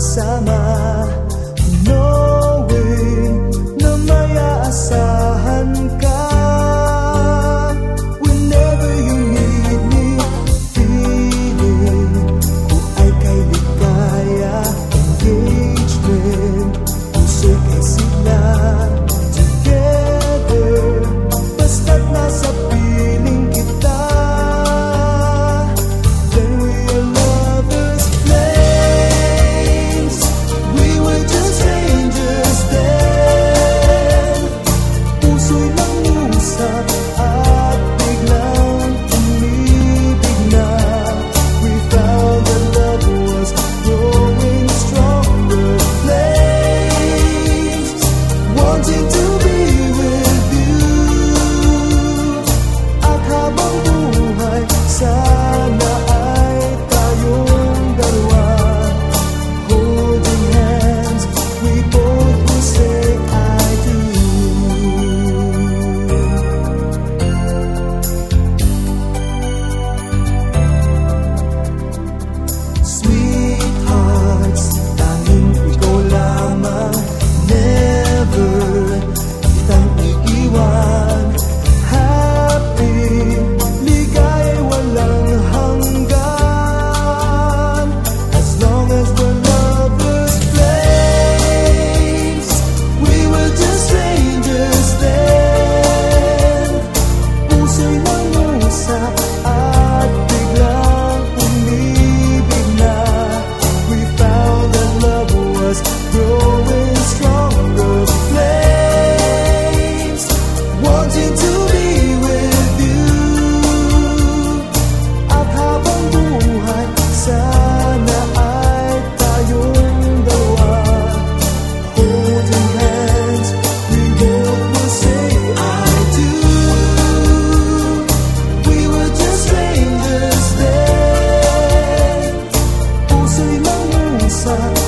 Summer. passar.